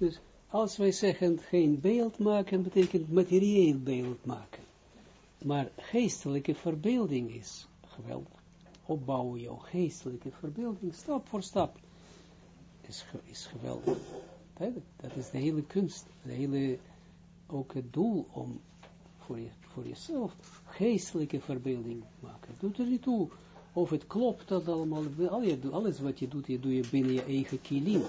Dus als wij zeggen geen beeld maken, betekent materieel beeld maken. Maar geestelijke verbeelding is geweldig. Opbouwen jouw geestelijke verbeelding, stap voor stap, is, is geweldig. Dat is de hele kunst, de hele, ook het doel om voor, je, voor jezelf geestelijke verbeelding maken. Doet er niet toe of het klopt dat allemaal, alles wat je doet, je doe je binnen je eigen kilim.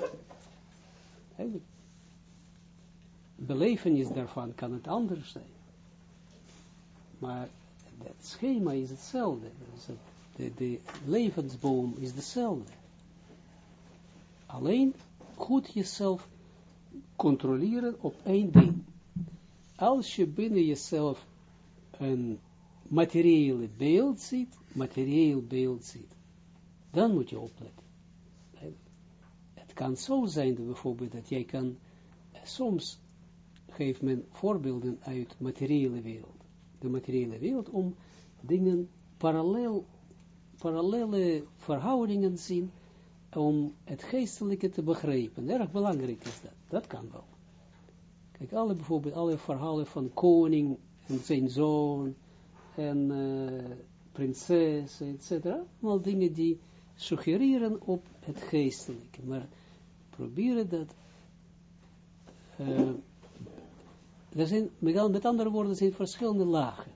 Belevenis daarvan kan het anders zijn. Maar het schema is hetzelfde. De, de levensboom is dezelfde. Alleen goed jezelf controleren op één ding. Als je binnen jezelf een materiële beeld ziet, materieel beeld ziet, dan moet je opletten. Het kan zo zijn bijvoorbeeld dat jij kan, soms geeft men voorbeelden uit materiële wereld, de materiële wereld, om dingen parallel, parallele verhoudingen zien, om het geestelijke te begrijpen. Erg belangrijk is dat, dat kan wel. Kijk, alle bijvoorbeeld, alle verhalen van koning en zijn zoon, en uh, prinses, etc. Allemaal dingen die suggereren op het geestelijke. Maar proberen dat... Uh, er zijn, met andere woorden, zijn verschillende lagen.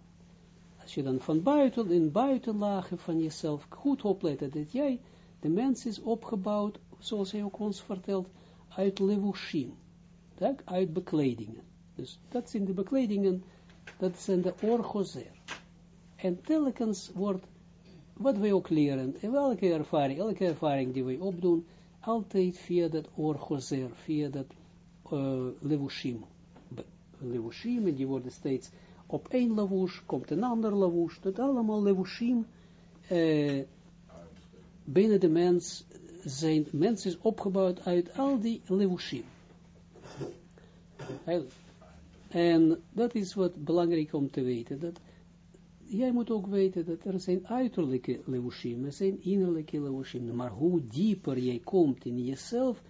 Als je dan van buiten, in buitenlagen van jezelf goed oplet, dat jij, de mens is opgebouwd, zoals hij ook ons vertelt, uit levushim, uit bekledingen. Dus dat zijn de bekledingen, dat zijn de orgozer. En telkens wordt, wat wij ook leren, en welke ervaring, elke ervaring die wij opdoen, altijd via dat orgozer, via dat uh, levushim. Levushim, en die worden steeds op één levush, komt een ander levush, dat allemaal levushim, uh, binnen de mens zijn, mens is opgebouwd uit al die levushim. En dat is wat belangrijk om te weten, dat jij moet ook weten dat er zijn uiterlijke levushim, er zijn innerlijke levushim, maar hoe dieper jij komt in jezelf,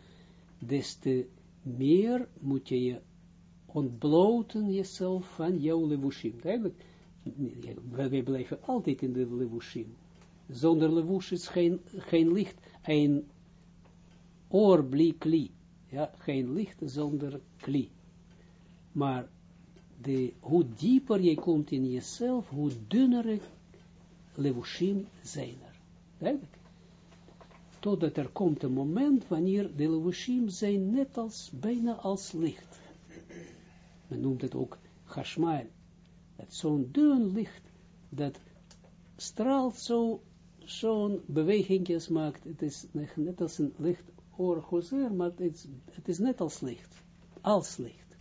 des te meer moet je je ontbloten jezelf van jouw levushim. Eigenlijk, wij blijven altijd in de levushim. Zonder levush is geen, geen licht, een oorblik kli. Ja, geen licht zonder kli. Maar de, hoe dieper je komt in jezelf, hoe dunner levushim zijn er. Duidelijk. Totdat er komt een moment wanneer de levushim zijn net als, bijna als licht. Men noemt het ook chashmael. Dat zo'n dun licht, dat straalt zo, zo'n bewegingjes maakt. Het is net als een licht oor maar het is, het is net als licht. Als licht.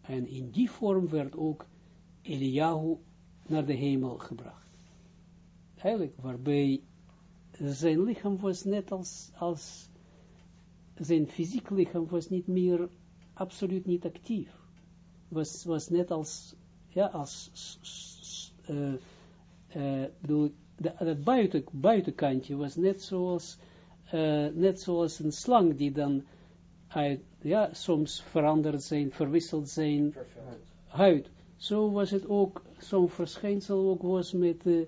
En in die vorm werd ook Eliyahu naar de hemel gebracht. Eigenlijk, waarbij zijn lichaam was net als, als zijn fysiek lichaam was niet meer, absoluut niet actief. Was, was net als, ja, als, uh, uh, bedoel, buiten, buitenkantje was net zoals, uh, net zoals een slang die dan uit, ja, soms veranderd zijn, verwisseld zijn huid. Zo was het ook, zo'n verschijnsel ook was met, uh,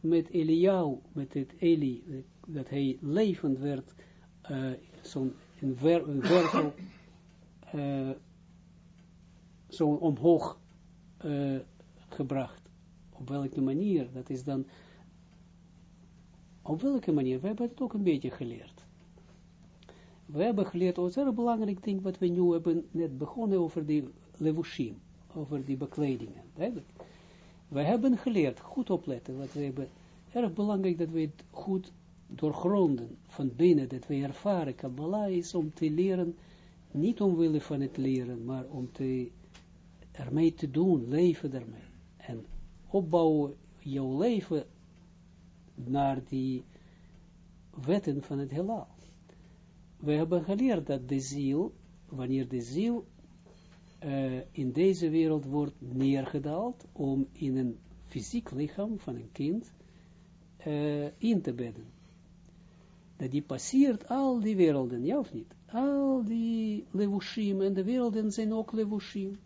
met Eliau, met het Eli, dat hij levend werd, uh, zo'n wervel, uh, zo'n omhoog uh, gebracht. Op welke manier, dat is dan, op welke manier, we hebben het ook een beetje geleerd. We hebben geleerd, een zeer belangrijk ding wat we nu hebben net begonnen over die levushim, over die bekledingen. We hebben geleerd, goed opletten, wat we hebben, erg belangrijk dat we het goed doorgronden van binnen, dat we ervaren, Kabbalah is om te leren, niet omwille van het leren, maar om te, ermee te doen, leven ermee. En opbouwen jouw leven naar die wetten van het heelal we hebben geleerd dat de ziel, wanneer de ziel uh, in deze wereld wordt neergedaald om in een fysiek lichaam van een kind uh, in te bedden. dat die passeert al die werelden, ja of niet? Al die levushim, en de werelden zijn ook levushim.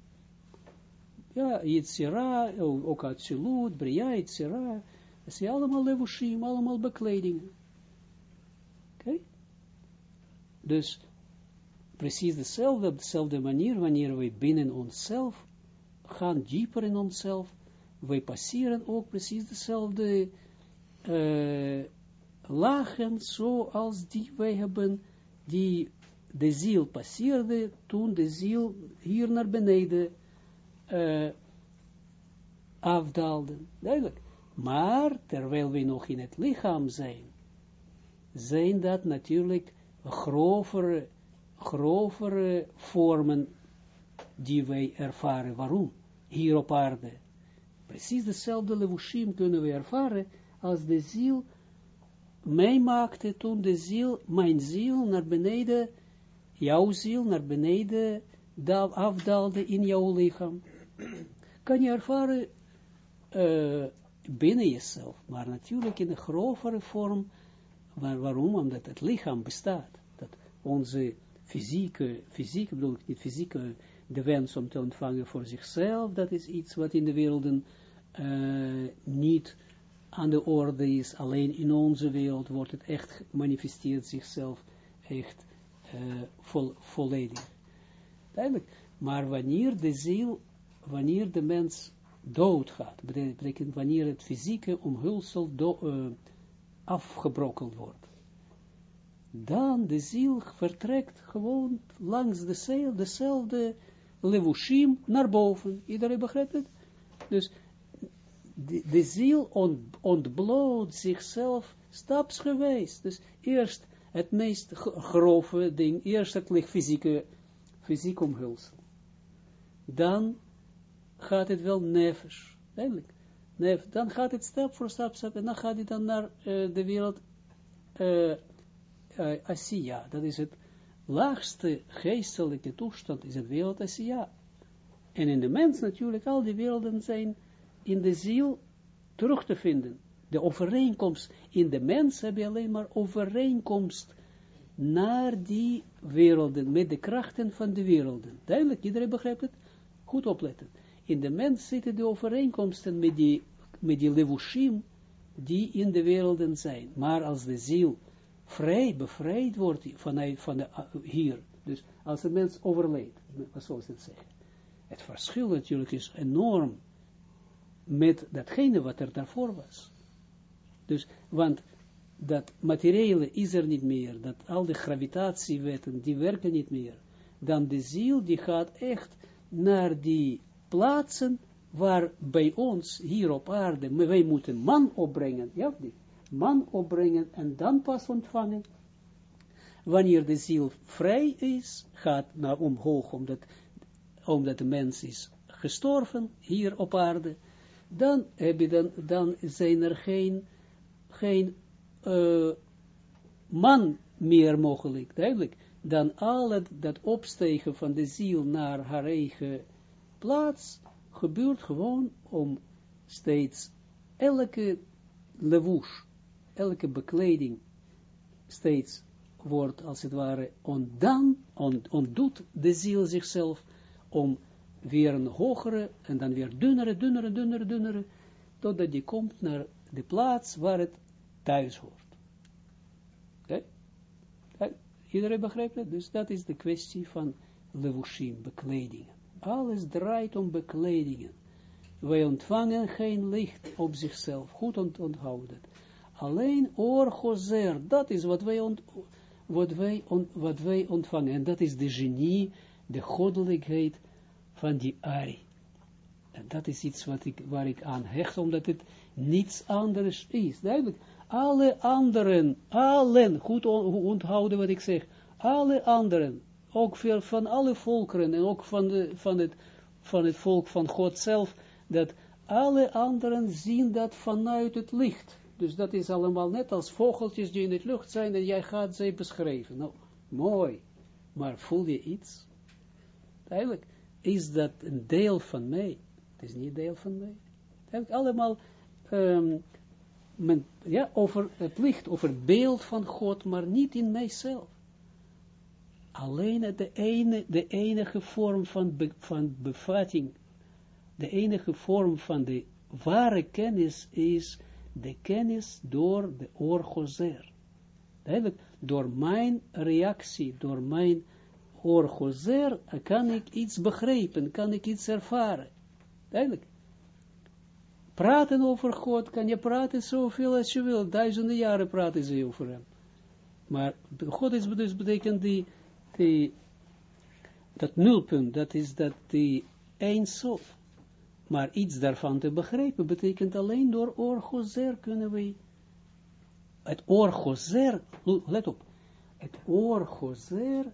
Ja, Yitzira, ook Atsilut, Bria, Yitzira, dat zijn allemaal levushim, allemaal bekledingen. Oké? Dus, precies dezelfde, dezelfde manier, wanneer wij binnen onszelf gaan dieper in onszelf, wij passeren ook precies dezelfde uh, lagen, zoals die wij hebben, die de ziel passeerde, toen de ziel hier naar beneden uh, afdaalde. Maar, terwijl wij nog in het lichaam zijn, zijn dat natuurlijk grovere, grovere vormen die wij ervaren. Waarom? Hier op aarde. Precies dezelfde levushim kunnen we ervaren als de ziel meemaakte toen de ziel, mijn ziel naar beneden, jouw ziel naar beneden afdaalde in jouw lichaam. Kan je ervaren uh, binnen jezelf, maar natuurlijk in een grovere vorm. waarom? Omdat het lichaam bestaat. Dat onze fysieke, fysiek bedoel ik niet fysieke, de wens om te ontvangen voor zichzelf, dat is iets wat in de werelden uh, niet aan de orde is, alleen in onze wereld wordt het echt, manifesteert zichzelf echt vol, volledig. Duidelijk. Maar wanneer de ziel, wanneer de mens doodgaat, betekent wanneer het fysieke omhulsel do, uh, afgebrokkeld wordt, dan de ziel vertrekt gewoon langs dezelfde, dezelfde levushim naar boven. Iedereen begrijpt het? Dus de, de ziel ont, ontbloot zichzelf stapsgewijs. Dus eerst het meest grove ding, eerst het licht fysieke, fysiek omhulsel. Dan gaat het wel nevers, dan gaat het stap voor stap, stap en dan gaat het dan naar uh, de wereld uh, Asiya. Dat is het laagste geestelijke toestand, is het wereld Asiya. En in de mens natuurlijk, al die werelden zijn in de ziel terug te vinden. De overeenkomst in de mens heb je alleen maar overeenkomst naar die werelden, met de krachten van de werelden. Duidelijk, iedereen begrijpt het? Goed opletten. In de mens zitten de overeenkomsten met die, met die levushim, die in de werelden zijn. Maar als de ziel vrij, bevrijd wordt vanuit van de, hier, dus als een mens overleed, zoals het zeggen. Het verschil natuurlijk is enorm met datgene wat er daarvoor was. Dus, want dat materiële is er niet meer, dat al de gravitatiewetten, die werken niet meer. Dan de ziel, die gaat echt naar die plaatsen waar bij ons, hier op aarde, wij moeten man opbrengen, ja? Man opbrengen en dan pas ontvangen. Wanneer de ziel vrij is, gaat naar omhoog, omdat, omdat de mens is gestorven, hier op aarde, dan, heb je dan, dan zijn er geen, geen uh, man meer mogelijk, duidelijk, dan al het, dat opstegen van de ziel naar haar eigen plaats, gebeurt gewoon om steeds elke lewush, elke bekleding, steeds wordt als het ware ontdaan, ontdoet de ziel zichzelf om weer een hogere, en dan weer dunnere, dunnere, dunnere, dunnere, totdat die komt naar de plaats waar het thuis hoort. Okay? Iedereen begrijpt het? Dus dat is de kwestie van levushim, bekledingen. Alles draait om bekledingen. Wij ontvangen geen licht op zichzelf. Goed ont onthouden. Alleen orgozer, dat is wat wij, wat, wij wat wij ontvangen. En dat is de genie, de goddelijkheid van die Ari. En dat is iets wat ik, waar ik aan hecht, omdat het niets anders is. Duidelijk. Alle anderen, allen, goed onthouden wat ik zeg, alle anderen, ook veel van alle volkeren en ook van, de, van, het, van het volk van God zelf, dat alle anderen zien dat vanuit het licht. Dus dat is allemaal net als vogeltjes die in het lucht zijn en jij gaat ze beschrijven. Nou, mooi. Maar voel je iets? Eigenlijk is dat een deel van mij. Het is niet deel van mij. Het allemaal um, men, ja, over het licht, over het beeld van God, maar niet in mijzelf. Alleen de, de enige vorm van, van bevatting, de enige vorm van de ware kennis is de kennis door de orgozer. Duidelijk, door mijn reactie, door mijn orgozer, kan ik iets begrijpen, kan ik iets ervaren. Duidelijk. Praten over God, kan je praten zoveel als je wil, duizenden jaren praten ze over hem. Maar God is dus betekent die, dat nulpunt, dat is dat die eindsof. Maar iets daarvan te begrijpen betekent alleen door orgozer kunnen we het orgozer, let op, het orgozer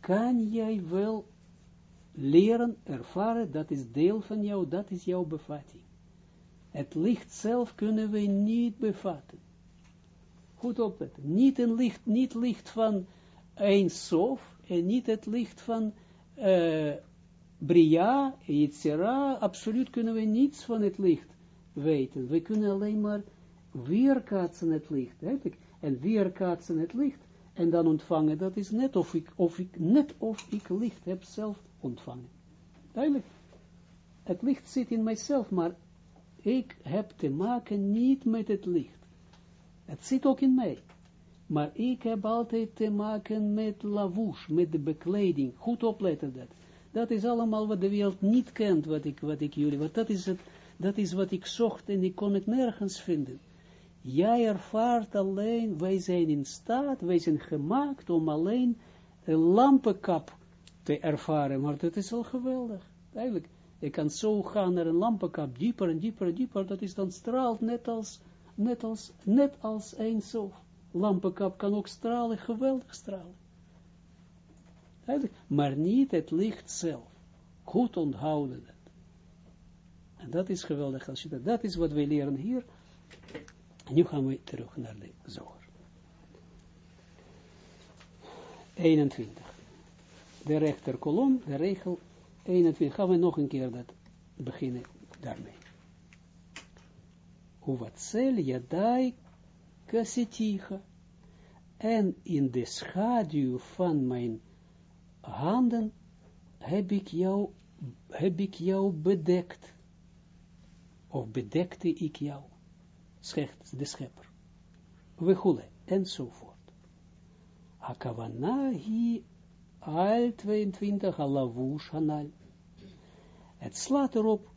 kan jij wel leren, ervaren, dat is deel van jou, dat is jouw bevatting. Het licht zelf kunnen we niet bevatten. Goed opletten. Niet een licht, niet licht van een sof en niet het licht van uh, Bria, Yitzhara, absoluut kunnen we niets van het licht weten. We kunnen alleen maar weerkaatsen het licht. Heb ik? En weerkaatsen het licht en dan ontvangen. Dat is net of ik, of ik, net of ik licht heb zelf ontvangen. Duidelijk. Het licht zit in mijzelf, maar ik heb te maken niet met het licht. Het zit ook in mij. Maar ik heb altijd te maken met lavouche, met de bekleding. Goed opletten dat. Dat is allemaal wat de wereld niet kent, wat ik, wat ik jullie, want dat is, het, dat is wat ik zocht en ik kon het nergens vinden. Jij ervaart alleen, wij zijn in staat, wij zijn gemaakt om alleen een lampenkap te ervaren, maar dat is al geweldig, eigenlijk. Je kan zo gaan naar een lampenkap, dieper en dieper en dieper, dat is dan straalt net als, net als, net als een zo. Lampenkap kan ook stralen, geweldig stralen. Maar niet het licht zelf. Goed onthouden dat. En dat is geweldig als je dat, dat is wat wij leren hier. En nu gaan we terug naar de zoger. 21. De rechterkolom, de regel 21. Gaan we nog een keer dat beginnen daarmee. Uwatzel jadai kaseticha. En in de schaduw van mijn handen heb ik jou, heb ik jou bedekt. Of bedekte ik jou, zegt de schepper. We goelen, enzovoort. Hakavana hi al 22 alavush hanal. Het slaat erop,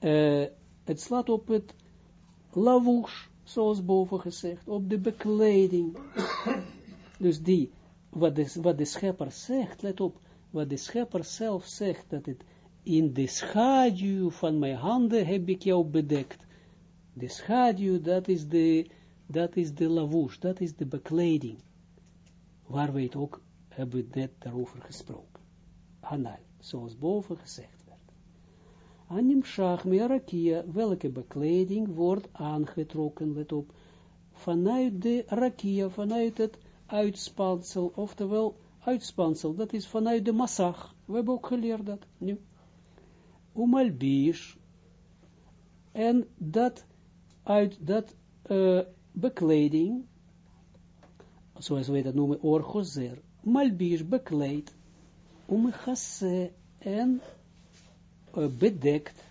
uh, het slaat op het lavush, zoals boven gezegd, op de bekleding. dus die wat de, wat de schepper zegt, let op, wat de schepper zelf zegt, dat het in de schaduw van mijn handen heb ik jou bedekt. De schaduw, dat is de, dat is de lavouche, dat is de bekleding, waar we het ook hebben net daarover gesproken. Hanal, zoals boven gezegd werd. Anim shach rakia, welke bekleding wordt aangetrokken, let op, vanuit de rakia, vanuit het uitspansel, oftewel uitspansel, dat is vanuit de massag. We hebben ook geleerd dat nu. Umalbish, en dat uit dat uh, bekleding, zoals wij dat noemen, orgozer, malbish bekleed, umchasse en uh, bedekt,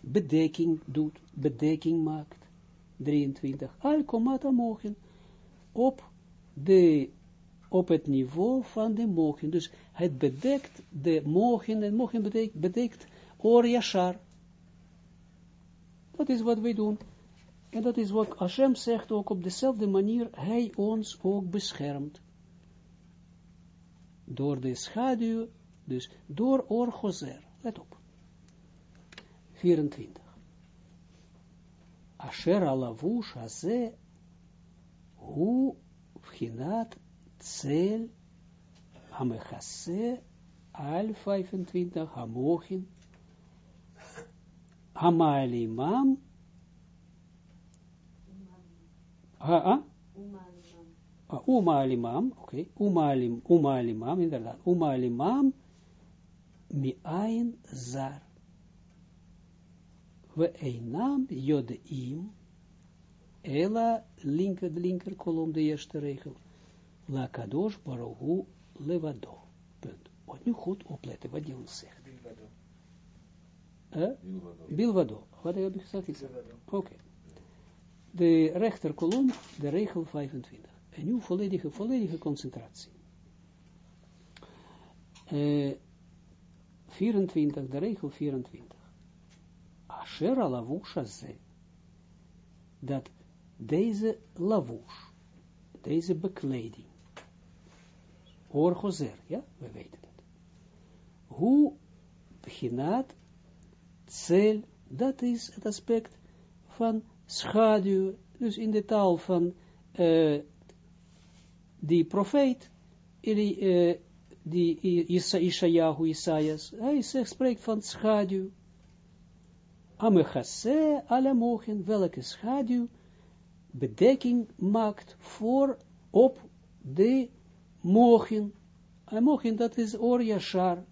bedekking doet, bedekking maakt, 23, al komata mogen, op de, op het niveau van de mogen. Dus het bedekt de mogen, en mogen bedekt, bedekt or yashar. Dat is wat wij doen. En dat is wat Hashem zegt ook op dezelfde manier, hij ons ook beschermt. Door de schaduw, dus door orgozer. Let op. 24. Asher alavush haze, hu Bchinat Tzel Hamechase Al 25 Hamochin Hamalimam Ha, Umalimam, oké, Umalim, Umalimam, inderdaad, Umalimam Miain Zar. We Einam Jodeim Ela, linker, de linker kolom, de eerste regel. La kadosh baruhu levado. Punt. Wat nu goed opletten wat die ons zegt. Bilvado. Eh? Bilvado. Wat heb ik gezegd? Oké. De rechterkolom, de regel 25. En nu volledige, concentratie. Eh, 24, de regel 24. Asher lavusha ze. Dat deze lavush, deze bekleding, orgozer, ja, we weten het. Hoe beginaat cel, dat is het aspect van schaduw, dus in de taal van uh, die profeet, die, uh, die Ishayahu, Isaias, hij zegt, spreekt van schaduw. Amechase mogen, welke schaduw bedekking maakt voor op de mogen. En mogen, dat is Or Yashar,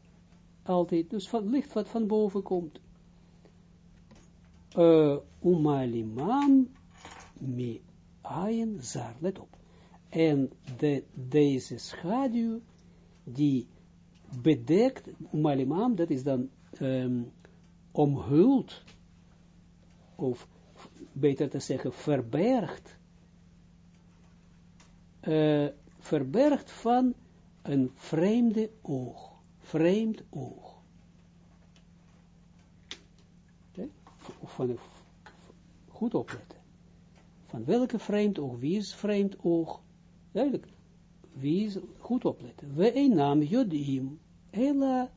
altijd, dus van licht wat van boven komt. Uh, Umalimam mi ayin zar, let op. En de, deze schaduw, die bedekt, Umalimam, dat is dan um, omhuld, of beter te zeggen, verbergt, uh, verbergt van een vreemde oog, vreemd oog. Van goed opletten. Van welke vreemd oog, wie is vreemd oog? Duidelijk, wie is, goed opletten. We een naam jodim, ela,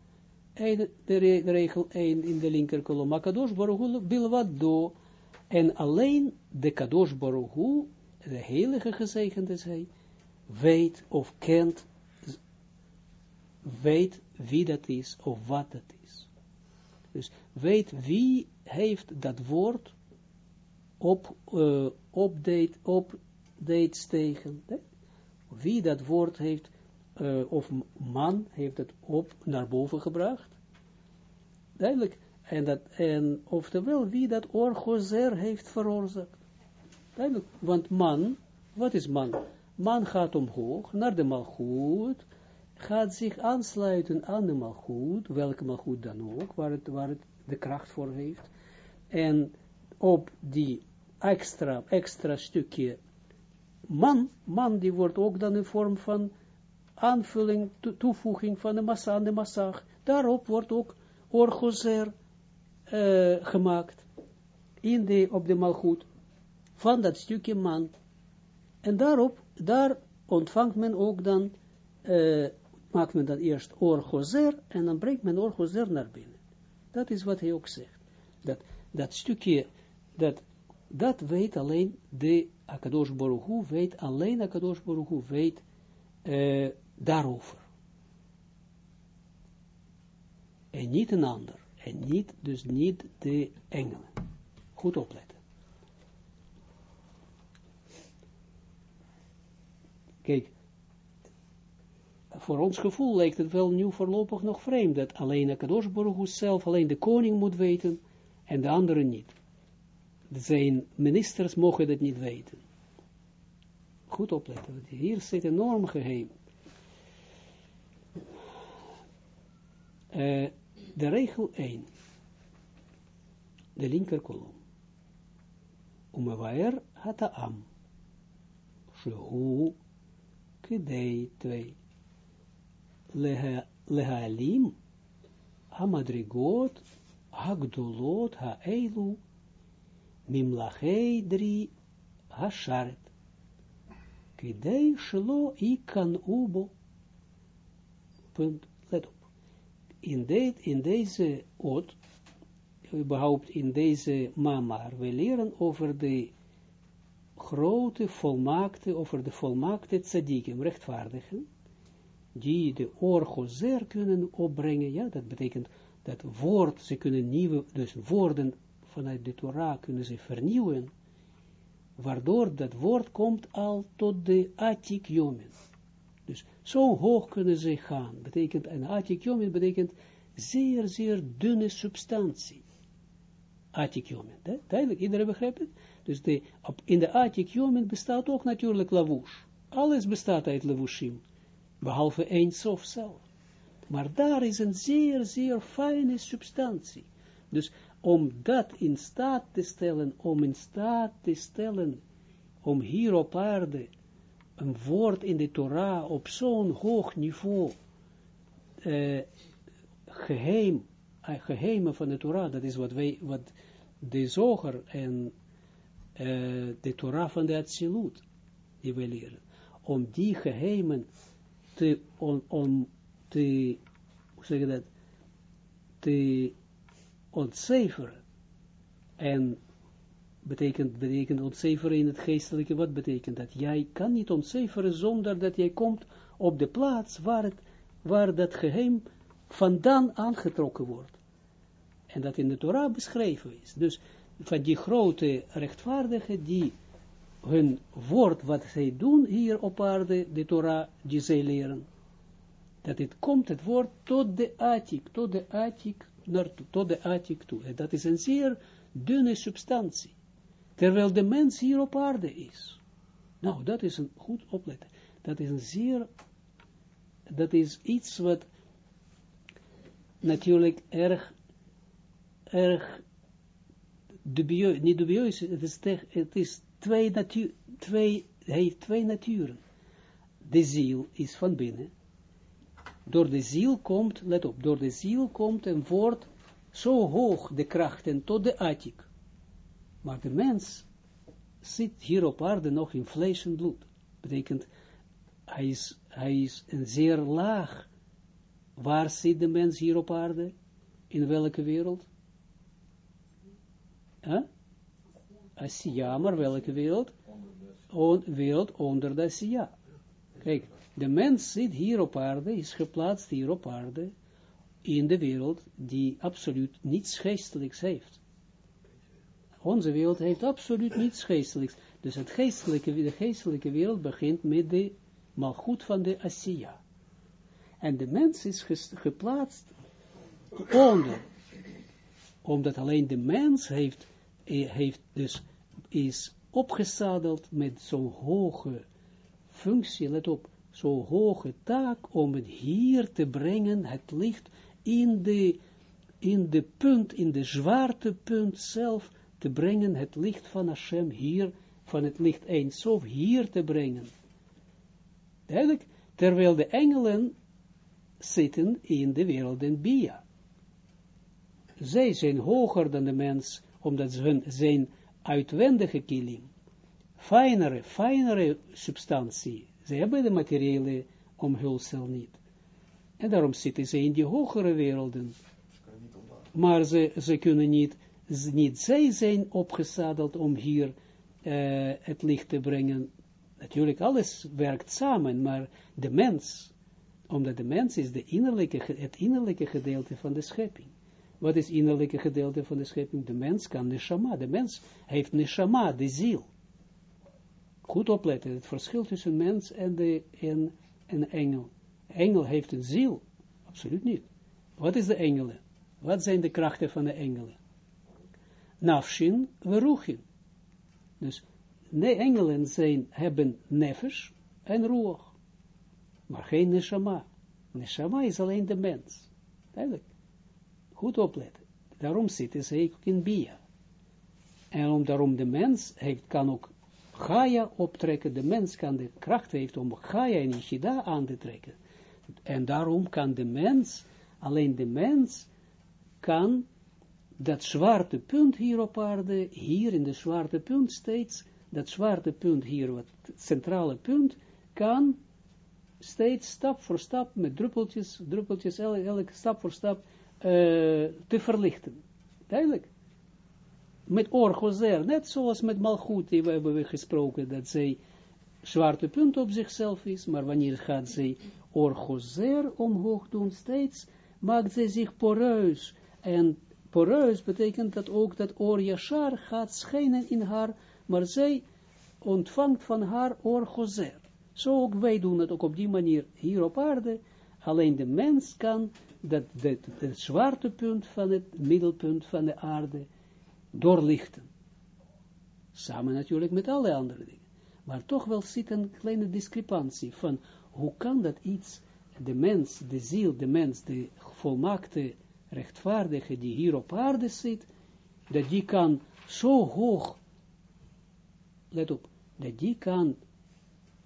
de, regel 1 in de linker kolom, Akadosh Baruch Bilwado, en alleen de Kadosh Baruch Hu, de heilige gezegende zij, weet of kent, weet wie dat is of wat dat is. Dus weet wie heeft dat woord op, uh, update, update stegen. Wie dat woord heeft, uh, of man heeft het op naar boven gebracht. Duidelijk. En, dat, en oftewel wie dat orgozer heeft veroorzaakt. Duidelijk. Want man, wat is man? Man gaat omhoog naar de malgoed, gaat zich aansluiten aan de malgoed, welke malgoed dan ook, waar het, waar het de kracht voor heeft. En op die extra, extra stukje man, man die wordt ook dan in vorm van aanvulling, to, toevoeging van de massa aan de massag. Daarop wordt ook orgozer uh, gemaakt in de, op de malgoed van dat stukje man. En daarop, daar ontvangt men ook dan, uh, maakt men dan eerst orgozer en dan brengt men orgozer naar binnen. Dat is wat hij ook zegt. Dat, dat stukje, dat, dat weet alleen de Akadosh Baruch Hu, weet alleen Akadosh Baruch Hu, weet uh, daarover. En niet een ander. En niet, dus niet de engelen. Goed opletten. Kijk, voor ons gevoel lijkt het wel nu voorlopig nog vreemd, dat alleen Akadosh Baruch zelf, alleen de koning moet weten, en de anderen niet. Zijn ministers mogen dat niet weten. Goed opletten, want hier zit enorm geheim. Uh, de regel 1. De linker kolom. Umewaer hataam. Shehu kidei 2. Lehalim hamadrigot hagdulot haeilu mimlachei 3 hasharet. Kidei shelo ikan ubo. Punt, let op in, in deze oot, überhaupt in deze mamar, we leren over de grote volmaakte, over de volmaakte tzadikim, rechtvaardigen, die de orgozer kunnen opbrengen, ja, dat betekent dat woord, ze kunnen nieuwe, dus woorden vanuit de Torah kunnen ze vernieuwen, waardoor dat woord komt al tot de atik. Dus zo hoog kunnen ze gaan. Betekent, en atikyomin betekent zeer, zeer dunne substantie. Atikyomin. Duidelijk, iedereen begrijpt het? Dus de, op, in de Atik bestaat ook natuurlijk lavush. Alles bestaat uit lavushim, behalve één sof zelf. Maar daar is een zeer, zeer fijne substantie. Dus om dat in staat te stellen, om in staat te stellen, om hier op aarde een woord in de Torah op zo'n hoog niveau, uh, geheim, uh, geheimen van de Torah, dat is wat wij, wat de zoger en uh, de Torah van de Atsilut, die wij leren, om die geheimen te, om, om te, hoe zeg je dat, te ontcijferen. En betekent, betekent ontcijferen in het geestelijke, wat betekent dat? Jij kan niet ontcijferen zonder dat jij komt op de plaats waar, het, waar dat geheim vandaan aangetrokken wordt. En dat in de Torah beschreven is. Dus van die grote rechtvaardigen die hun woord, wat zij doen hier op aarde, de Torah, die zij leren, dat het komt, het woord, tot de Atik, tot de Atik, naartoe, tot de Atik toe. Dat is een zeer dunne substantie. Terwijl de mens hier op aarde is. Nou, dat is een goed opletten. Dat is een zeer, dat is iets wat natuurlijk erg, erg dubieus, niet dubieus, het is, het is twee natuur, twee, heeft twee naturen. De ziel is van binnen. Door de ziel komt, let op, door de ziel komt en wordt zo hoog de krachten tot de attic. Maar de mens zit hier op aarde nog in vlees en bloed. Betekent, hij is, hij is een zeer laag. Waar zit de mens hier op aarde? In welke wereld? Huh? Asiya, maar welke wereld? On, wereld onder de Asiya. Kijk, de mens zit hier op aarde, is geplaatst hier op aarde, in de wereld die absoluut niets geestelijks heeft. Onze wereld heeft absoluut niets geestelijks. Dus het geestelijke, de geestelijke wereld begint met de malgoed van de Asiya. En de mens is geplaatst onder. Omdat alleen de mens heeft, eh, heeft dus, is opgezadeld met zo'n hoge functie, let op, zo'n hoge taak om het hier te brengen, het licht in de, in de punt, in de zwaartepunt zelf, te brengen, het licht van Hashem hier, van het licht Eindsof hier te brengen. Duidelijk, terwijl de engelen zitten in de wereld in Bia. Zij zijn hoger dan de mens, omdat ze hun zijn uitwendige kilim, fijnere, fijnere substantie, ze hebben de materiële omhulsel niet. En daarom zitten ze in die hogere werelden. Maar ze, ze kunnen niet niet zij zijn opgezadeld om hier het licht te brengen. Natuurlijk, alles werkt samen, maar de mens, omdat de mens is de innerlijke, het innerlijke gedeelte van de schepping. Wat is het innerlijke gedeelte van de schepping? De mens kan neshama. De mens heeft neshama, de ziel. Goed opletten, het verschil tussen mens en, de, en een engel. Engel heeft een ziel. Absoluut niet. Wat is de engelen? Wat zijn de krachten van de engelen? nafshin veruchin. Dus nee, engelen zijn, hebben nefesh en ruach, maar geen neshama. Neshama is alleen de mens. Duidelijk. Goed opletten. Daarom zitten ze ook in Bia. En om, daarom de mens heeft, kan ook Gaia optrekken. De mens kan de kracht heeft om Gaia en Ishida aan te trekken. En daarom kan de mens, alleen de mens, kan dat zwarte punt hier op aarde, hier in de zwarte punt steeds, dat zwarte punt hier, wat centrale punt, kan steeds stap voor stap, met druppeltjes, druppeltjes, elke, stap voor stap, uh, te verlichten. Duidelijk. Met orgozer, net zoals met Malchut, die we hebben gesproken, dat zij zwarte punt op zichzelf is, maar wanneer gaat zij orgozer omhoog doen, steeds maakt zij zich poreus en poreus betekent dat ook dat oor Yashar gaat schijnen in haar, maar zij ontvangt van haar oor Gozer. Zo ook wij doen het ook op die manier hier op aarde. Alleen de mens kan dat, het zwaartepunt van het middelpunt van de aarde doorlichten. Samen natuurlijk met alle andere dingen. Maar toch wel zit een kleine discrepantie van hoe kan dat iets, de mens, de ziel, de mens, de volmaakte rechtvaardige die hier op aarde zit, dat die kan zo hoog, let op, dat die kan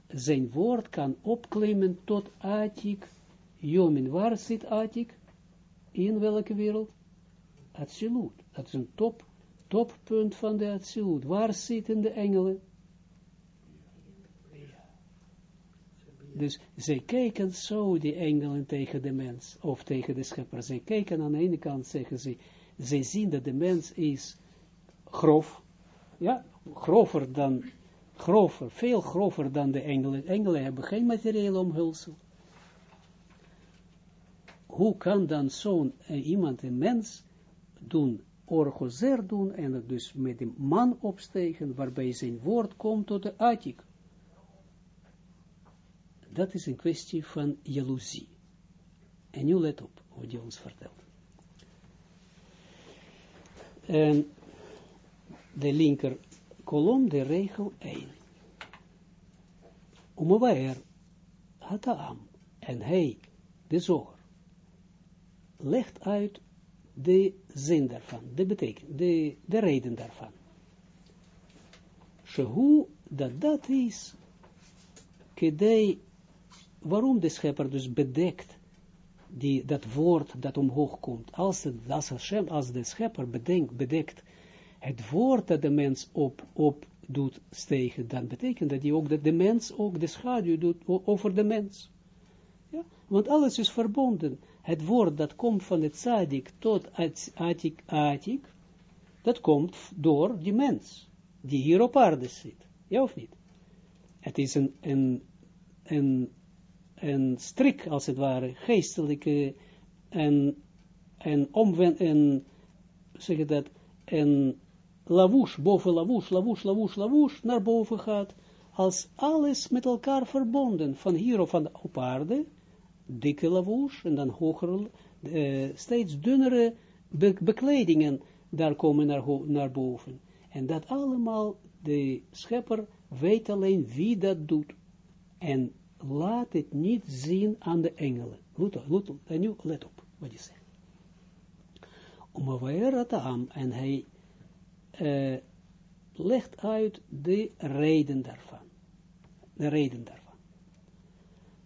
zijn woord kan opklimmen tot Atik, Jomin. Waar zit Atik? In welke wereld? Absoluut. Dat is een top, toppunt van de Absoluut. Waar zitten de engelen? Dus zij kijken zo, die engelen, tegen de mens, of tegen de schepper. Zij kijken aan de ene kant, zeggen ze, zij zien dat de mens is grof, ja, grover dan, grover, veel grover dan de engelen. Engelen hebben geen materiële omhulsel. Hoe kan dan zo'n uh, iemand, een mens, doen, orgozer doen, en dus met een man opstegen, waarbij zijn woord komt tot de atik dat is een kwestie van jaloezie. En nu let op wat hij ons vertelt. En de linker kolom, de regel 1. Umawaer hataam. En hij, de zoger, legt uit de zin daarvan, de betekenis, de, de reden daarvan. Shehu, dat dat is, waarom de schepper dus bedekt die, dat woord dat omhoog komt, als, het, als, als de schepper bedenkt, bedekt het woord dat de mens op, op doet stegen, dan betekent dat hij ook dat de mens ook de schaduw doet over de mens. Ja? Want alles is verbonden. Het woord dat komt van het tzadik tot atik, atik, dat komt door die mens, die hier op aarde zit. Ja of niet? Het is een, een, een een strik, als het ware, geestelijke, en, en omwend, en, zeg je dat, en lavouche, boven lavouche, lavouche, lavouche, lavouche, naar boven gaat, als alles met elkaar verbonden, van hier van op aarde, dikke lavouche, en dan hogere, uh, steeds dunnere be bekledingen, daar komen naar, naar boven. En dat allemaal, de schepper weet alleen wie dat doet. En laat het niet zien aan de engelen. Let, en nu let op wat hij zegt. Om en hij uh, legt uit de reden daarvan. De reden daarvan.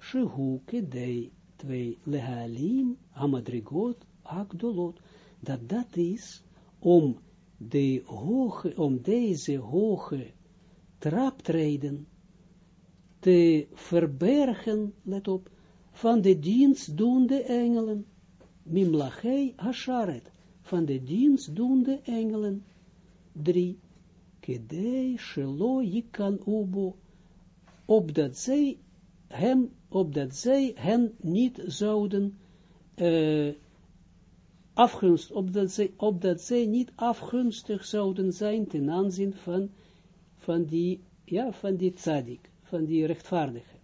Shehu kedei twee lehalim hamadrigot akdolot. Dat dat is om de hoge, om deze hoge traptreden te verbergen, let op, van de dienstdoende engelen. Mimlachei hasharet, van de dienstdoende engelen. Drie, kedei shelo yikan ubo, opdat zij hem, opdat zij hen niet zouden uh, afgunst, opdat zij, opdat zij niet afgunstig zouden zijn ten aanzien van, van die, ja, van die tzadik van die rechtvaardige.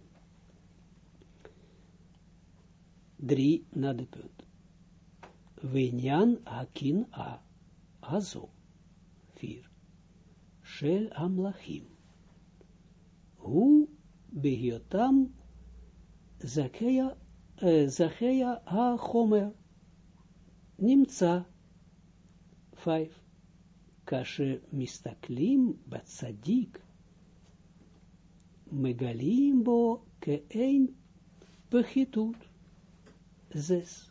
Drie na de punt. Wenyan hakin a. Azo. Vier. Shel amlachim. Hu behiotam zakeya, zakeya ha chomer. Nimtza. Vijf. Kashe mistaklim batzadik megalimbo ke een pechitut. Zes.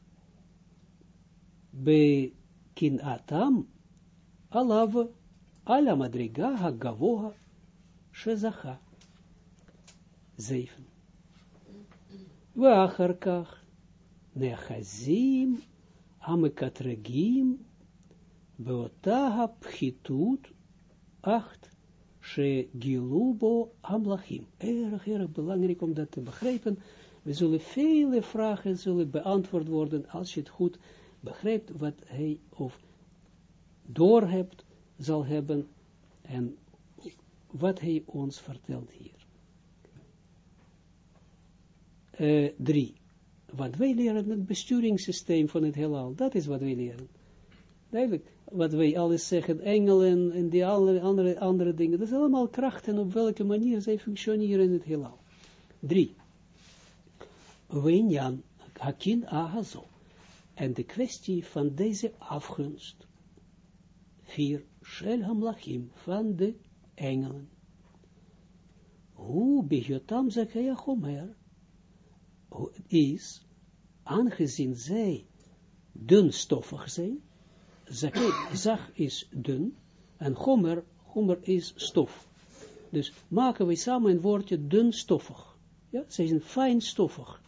Be kin atam alav ala madriga hagavoha. ואחר כך נאחזים המקטרגים באותה הפחיתות, acht, she gilubo amlachim. Erg, erg belangrijk om dat te begrijpen. We zullen vele vragen zullen beantwoord worden als je het goed begrijpt wat hij of doorhebt zal hebben en wat hij ons vertelt hier. Uh, drie. Wat wij leren, het besturingssysteem van het heelal, dat is wat wij leren. Duidelijk. Wat wij alles zeggen, engelen en die andere, andere, andere dingen. Dat zijn allemaal krachten op welke manier zij functioneren in het heelal. Drie. Wijnjan hakin ahazo. En de kwestie van deze afgunst. Vier. Shel hamlachim van de engelen. Hoe bejotam zakaya homer is, aangezien zij dunstoffig zijn, zag is dun, en homer, homer is stof. Dus maken we samen een woordje dunstoffig. Ja, zij zijn fijnstoffig.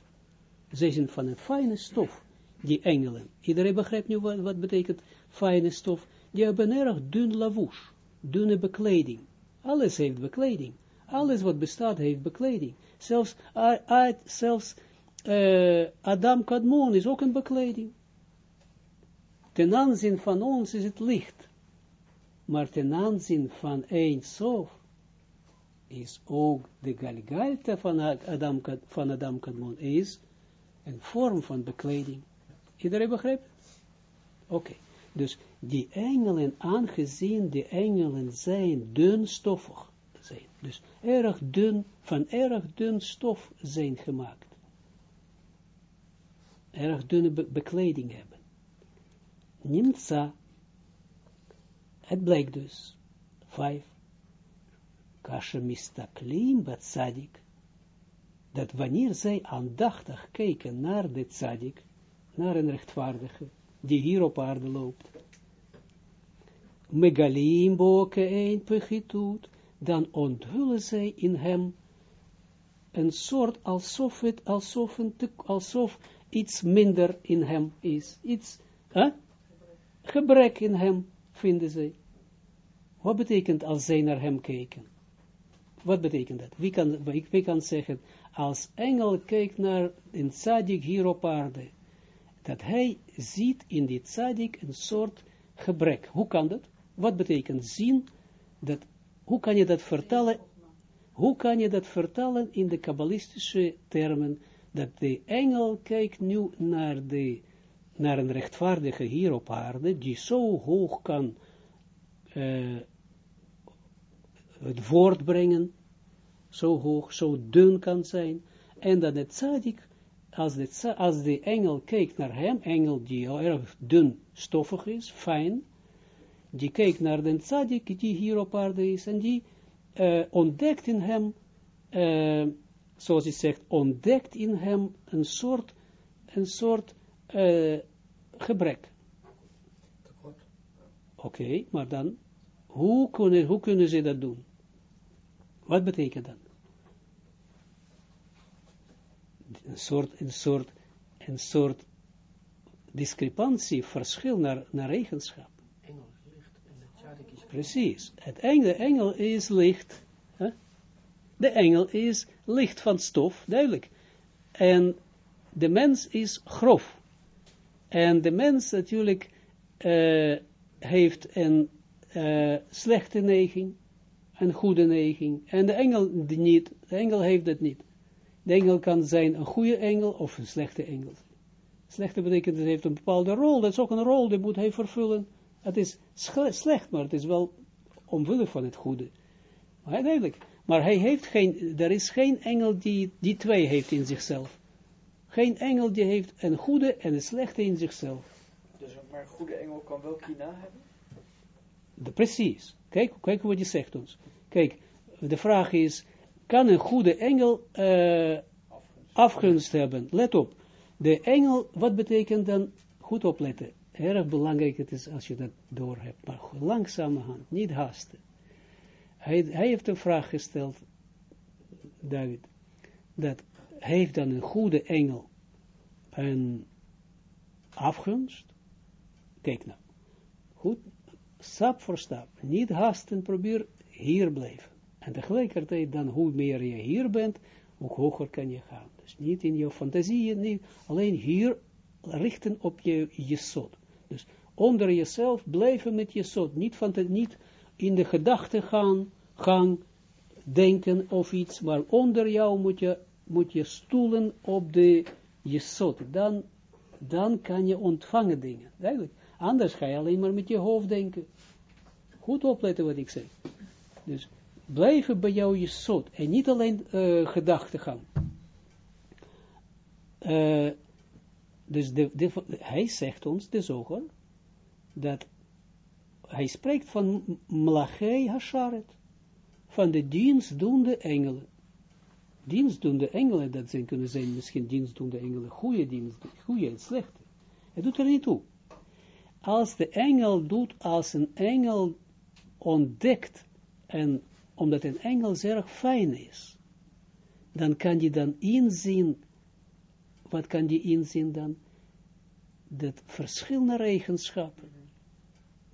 Zij zijn van een fijne stof, die engelen. Iedereen begrijpt nu wat, wat betekent fijne stof. Die hebben erg dun lavouche, dunne bekleding. Alles heeft bekleding. Alles wat bestaat heeft bekleding. Zelfs, uit, zelfs uh, Adam Kadmon is ook een bekleding. Ten aanzien van ons is het licht. Maar ten aanzien van een sof is ook de Galgalta van Adam, van Adam Kadmon is een vorm van bekleding. Iedereen begrijpt? Oké. Dus die engelen, aangezien de engelen zijn dunstoffig, zijn, dus erg dun, van erg dun stof zijn gemaakt. Erg dunne bekleding hebben. Nimtza, het blijkt dus, vijf, kasha mistaklim bat tzadik, dat wanneer zij aandachtig kijken naar de tzadik, naar een rechtvaardige, die hier op aarde loopt, megalim boke een pechitut, dan onthullen zij in hem een soort alsof het, alsof, een alsof iets minder in hem is, iets, gebrek in hem, vinden zij. Wat betekent als zij naar hem kijken? Wat betekent dat? Wie kan, wie kan zeggen, als engel kijkt naar een tzadik hier op aarde, dat hij ziet in die tzadik een soort gebrek. Hoe kan dat? Wat betekent zien? Dat, hoe kan je dat vertellen? Hoe kan je dat vertellen in de kabbalistische termen, dat de engel kijkt nu naar, de, naar een rechtvaardige hier op aarde, die zo hoog kan uh, het woord brengen, zo hoog, zo dun kan zijn, en dat het tzadik, als de, als de engel kijkt naar hem, engel die erg dun, stoffig is, fijn, die kijkt naar de tzadik die hier op aarde is, en die uh, ontdekt in hem, uh, zoals hij zegt, ontdekt in hem een soort, een soort uh, gebrek. Oké, okay, maar dan, hoe kunnen, hoe kunnen ze dat doen? Wat betekent dat? Een soort, een soort, een soort discrepantie, verschil naar, naar eigenschap. Precies. Het engel, engel is licht. De engel is licht van stof, duidelijk. En de mens is grof. En de mens natuurlijk uh, heeft een uh, slechte neiging, een goede neiging. En de engel die niet. De engel heeft dat niet. De engel kan zijn een goede engel of een slechte engel. Slechte betekent dat hij heeft een bepaalde rol. Dat is ook een rol die moet hij vervullen. Het is slecht, maar het is wel omwille van het goede. Maar duidelijk. Maar hij heeft geen, er is geen engel die die twee heeft in zichzelf. Geen engel die heeft een goede en een slechte in zichzelf. Dus, maar een goede engel kan wel kina hebben? De, precies. Kijk, kijk wat je zegt ons. Kijk, de vraag is, kan een goede engel uh, afgunst hebben? Let op. De engel, wat betekent dan, goed opletten, erg belangrijk het is als je dat door hebt, maar langzamerhand, niet haasten. Hij, heeft een vraag gesteld, David, dat heeft dan een goede engel een afgunst? Kijk nou, goed, stap voor stap, niet haasten, probeer hier blijven. En tegelijkertijd dan, hoe meer je hier bent, hoe hoger kan je gaan. Dus niet in je fantasie, niet alleen hier richten op je jesot. Dus onder jezelf blijven met jesot. Niet, van niet in de gedachten gaan, gaan denken of iets, maar onder jou moet je, moet je stoelen op de jesot. Dan, dan kan je ontvangen dingen. Eigenlijk, Anders ga je alleen maar met je hoofd denken. Goed opletten wat ik zeg. Dus blijven bij jou je zot. En niet alleen uh, gedachten gaan. Uh, dus de, hij zegt ons, de zoger, dat hij spreekt van Mlachei Hasharet, van de dienstdoende engelen. Dienstdoende engelen, dat zijn, kunnen zijn misschien dienstdoende engelen, goede dienst, goede en slechte. Het doet er niet toe. Als de engel doet, als een engel ontdekt, en omdat een engel zeer fijn is, dan kan je dan inzien, wat kan je inzien dan? Dat verschil naar eigenschappen.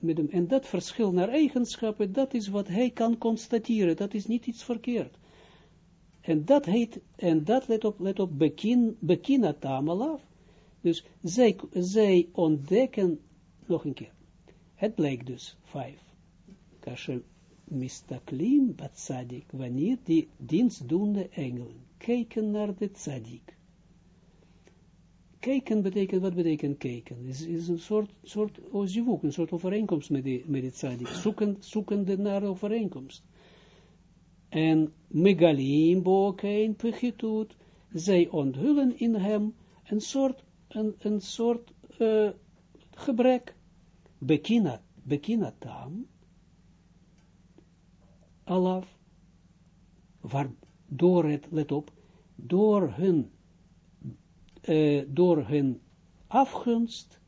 Met hem. En dat verschil naar eigenschappen, dat is wat hij kan constateren, dat is niet iets verkeerd. En dat heet, en dat let op, let op, bekin, bekina tamalaf. Dus zij, zij ontdekken, nog een keer, het blijkt dus, vijf. Kasher mistaklim bat tzadik, wanneer die dienstdoende engelen kijken naar de tzadik. Kijken betekent, wat betekent kijken? Is, is een soort, soort ozivuk, een soort overeenkomst met de, met. Zoeken, zoekende naar overeenkomst. En megalim bokein pechitut, zij onthullen in hem een soort, een, een soort uh, gebrek. Bekina, bekina tam, alaf, waardoor het, let op, door hun, uh, door hun afgunst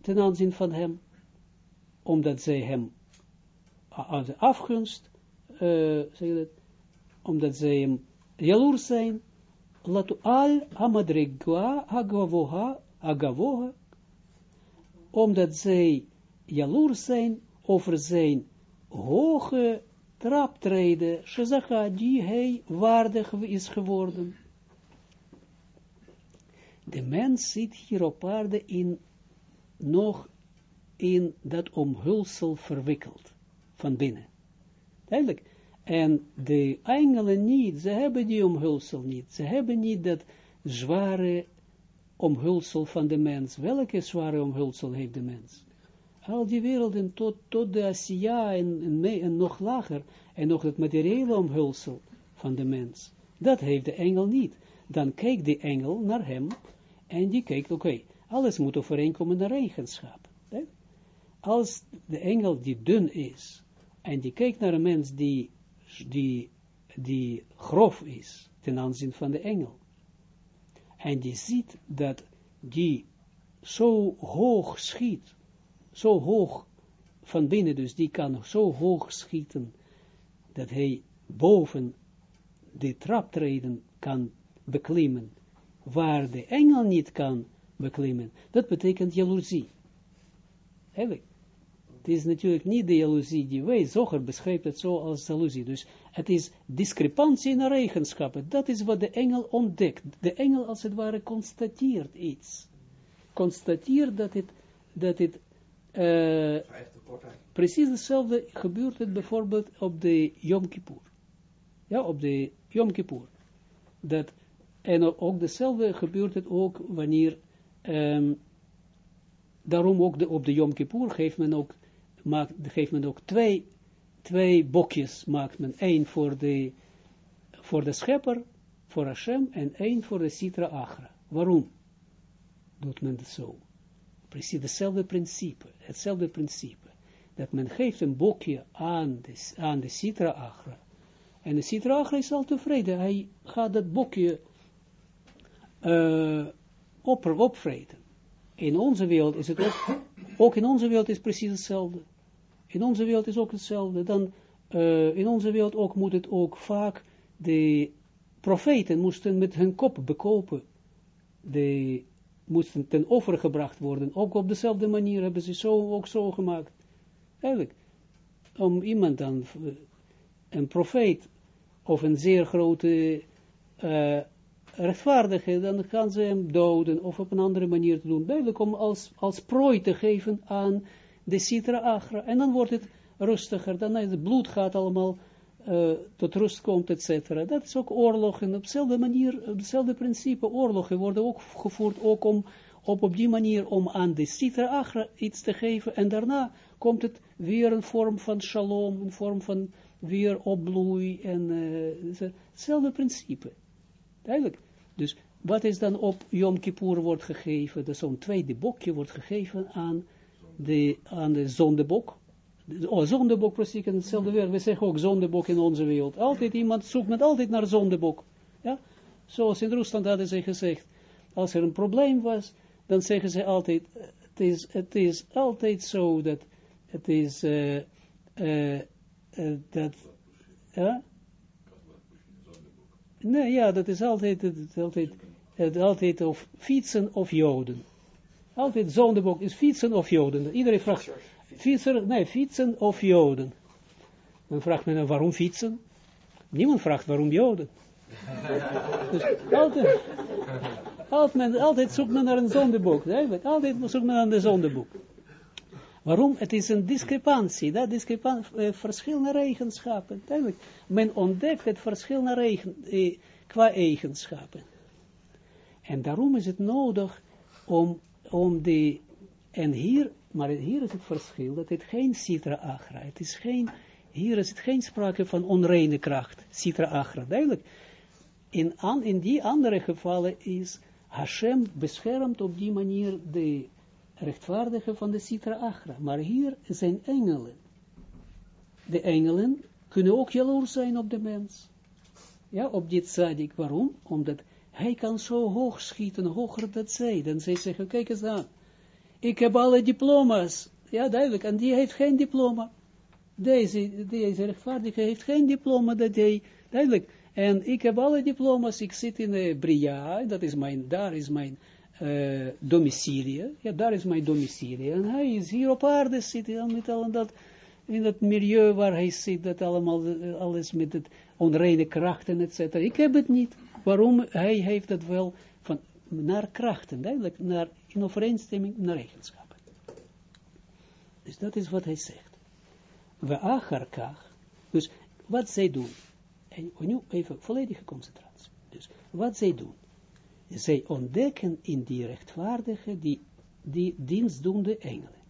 ten aanzien van hem, omdat zij hem aan de afgunst, uh, zeg dat, omdat zij hem jaloers zijn, laat al agavoha omdat zij jaloers zijn over zijn hoge traptreden, die hij waardig is geworden. De mens zit hier op aarde in, nog in dat omhulsel verwikkeld, van binnen. Duidelijk. En de engelen niet, ze hebben die omhulsel niet. Ze hebben niet dat zware omhulsel van de mens. Welke zware omhulsel heeft de mens? al die werelden tot, tot de Asiya en, en, nog lager, en nog het materiële omhulsel van de mens. Dat heeft de engel niet. Dan kijkt de engel naar hem, en die kijkt, oké, alles moet overeenkomen naar eigenschap. Als de engel die dun is, en die kijkt naar een mens die, die, die grof is, ten aanzien van de engel, en die ziet dat die zo hoog schiet, zo hoog van binnen, dus die kan zo hoog schieten, dat hij boven de traptreden kan beklimmen, waar de engel niet kan beklimmen. Dat betekent jaloezie. Eigenlijk. Het is natuurlijk niet de jaloezie die wij, Zoger beschrijft het zo als jaloezie. Dus het is discrepantie naar eigenschappen. Dat is wat de engel ontdekt. De engel als het ware constateert iets. Constateert dat het, dat het uh, precies hetzelfde gebeurt het bijvoorbeeld op de Yom Kippur. Ja, op de Yom Kippur. Dat, en ook dezelfde gebeurt het ook wanneer, um, daarom ook op de Yom Kippur geeft men ook, maakt, geeft men ook twee, twee bokjes, maakt men één voor de, voor de schepper, voor Hashem, en één voor de Sitra Achra. Waarom doet men het zo? precies hetzelfde principe, hetzelfde principe, dat men geeft een bokje aan de, aan de Sitra Achra, en de Sitra Achra is al tevreden, hij gaat dat bokje uh, op, opvreten. In onze wereld is het ook, ook in onze wereld is precies hetzelfde. In onze wereld is ook hetzelfde. Dan, uh, in onze wereld ook moet het ook vaak, de profeten moesten met hun kop bekopen, de moesten ten offer gebracht worden. Ook op dezelfde manier hebben ze zo, ook zo gemaakt. Eigenlijk, om iemand dan, een profeet, of een zeer grote uh, rechtvaardige, dan gaan ze hem doden, of op een andere manier te doen. Duidelijk om als, als prooi te geven aan de citra agra. En dan wordt het rustiger, dan het bloed gaat allemaal uh, tot rust komt, etc. Dat is ook oorlogen, op dezelfde manier, op dezelfde principe, oorlogen worden ook gevoerd, ook om, op, op die manier om aan de Sitra Achra iets te geven, en daarna komt het weer een vorm van shalom, een vorm van weer opbloei, en uh, hetzelfde principe. Duidelijk. Dus wat is dan op Yom Kippur wordt gegeven, dus zo'n tweede bokje wordt gegeven aan de, aan de zondebok, Oh, zondebok, precies hetzelfde. We zeggen ook zondebok in onze wereld. Altijd iemand zoekt met altijd naar zondebok. Ja? Zoals in Rusland hadden ze gezegd. Als er een probleem was, dan zeggen ze altijd, het is, is altijd zo dat het is, uh, uh, uh, dat, ja? Nee, ja, dat is altijd, het, altijd, altijd of fietsen of joden. Altijd zondebok is fietsen of joden. Iedereen vraagt, fietser, nee, fietsen of joden. Dan vraagt men, waarom fietsen? Niemand vraagt waarom joden. dus altijd, altijd, men, altijd zoekt men naar een zondeboek. Altijd zoekt men naar een zondeboek. Waarom? Het is een discrepantie, dat discrepantie, eh, verschillende eigenschappen. Duidelijk. Men ontdekt het verschillende eh, qua eigenschappen. En daarom is het nodig om, om die, en hier, maar hier is het verschil, dat het geen citra agra, het is geen, hier is het geen sprake van onreine kracht, citra agra, duidelijk. In, an, in die andere gevallen is Hashem beschermt op die manier de rechtvaardige van de Sitra Achra. Maar hier zijn engelen. De engelen kunnen ook jaloers zijn op de mens. Ja, op dit zadik. Waarom? Omdat hij kan zo hoog schieten, hoger dan zij. Dan zij zeggen, kijk eens aan. Ik heb alle diploma's. Ja, duidelijk. En die heeft geen diploma. Deze, deze rechtvaardige heeft geen diploma. Dat hij, duidelijk. En ik heb alle diploma's. Ik zit in uh, Bria. Dat is mijn, daar is mijn uh, domicilie, ja, daar is mijn domicilie, en hij is hier op aarde zitten, met al dat, in dat milieu waar hij zit, dat allemaal, eh, alles met het onreine krachten, etc. Ik heb het niet. Waarom? Hij heeft het wel van, naar krachten, duidelijk, naar, in overeenstemming naar eigenschappen. Dus dat is wat hij zegt. We acharkach, dus wat zij doen, en nu even volledige concentratie. Dus wat zij doen, zij ontdekken in die rechtvaardige, die, die dienstdoende engelen.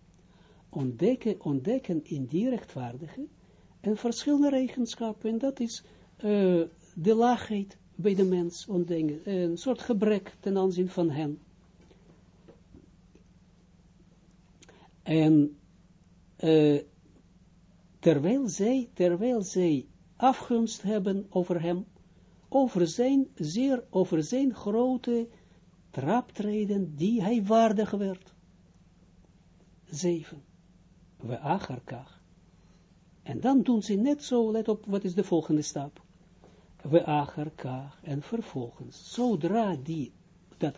Ontdekken, ontdekken in die rechtvaardige en verschillende eigenschappen, en dat is uh, de laagheid bij de mens, ontdekken, een soort gebrek ten aanzien van hen. En uh, terwijl zij, terwijl zij afgunst hebben over hem, over zijn, zeer over zijn grote traptreden die hij waardig werd. 7. We acharkach. En dan doen ze net zo, let op, wat is de volgende stap? We acharkach. En vervolgens, zodra die, dat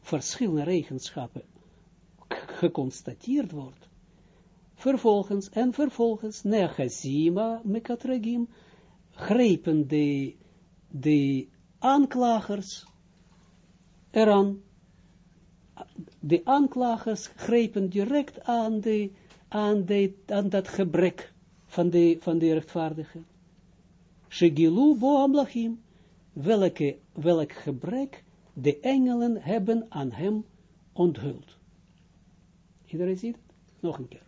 verschillende eigenschappen geconstateerd wordt, vervolgens, en vervolgens, nechazima mekatragim, grepen de de aanklagers eraan, de aanklagers grepen direct aan, de, aan, de, aan dat gebrek van de, van de rechtvaardige. Shegilu bo amlachim, welke, welk gebrek de engelen hebben aan hem onthuld. Iedereen ziet het? Nog een keer.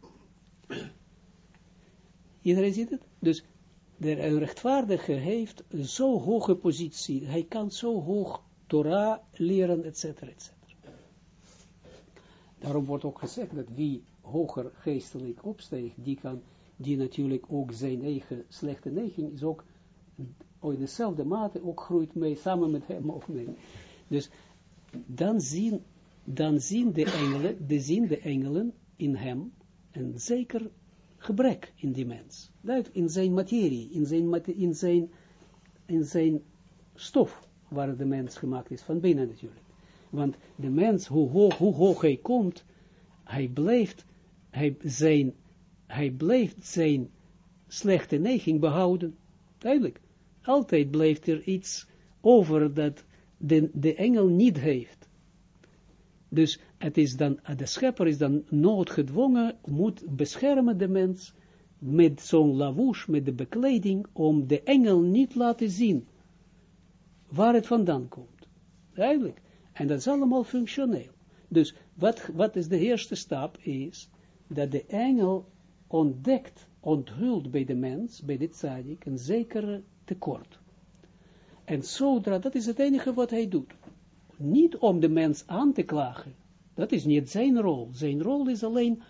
Iedereen ziet het? Dus de rechtvaardige heeft zo hoge positie, hij kan zo hoog Torah leren, etc. etc. Daarom wordt ook gezegd dat wie hoger geestelijk opsteegt, die kan, die natuurlijk ook zijn eigen slechte neiging is ook in dezelfde mate ook groeit mee, samen met hem of mee. Dus dan zien, dan zien de engelen, de zien de engelen in hem, en zeker gebrek in die mens. Dat in zijn materie, in zijn, in zijn, in zijn stof, waar de mens gemaakt is, van binnen natuurlijk. Want de mens, hoe hoog, hoe hoog hij komt, hij blijft, hij, zijn, hij blijft zijn slechte neiging behouden. Duidelijk. Altijd blijft er iets over dat de, de engel niet heeft. Dus het is dan, de schepper is dan noodgedwongen, moet beschermen de mens met zo'n lavouche, met de bekleding, om de engel niet laten zien waar het vandaan komt. Eigenlijk. En dat is allemaal functioneel. Dus wat, wat is de eerste stap is, dat de engel ontdekt, onthult bij de mens, bij de tzaddik, een zekere tekort. En zodra, dat is het enige wat hij doet. Niet om de mens aan te klagen. Dat is niet zijn rol. Zijn rol is alleen,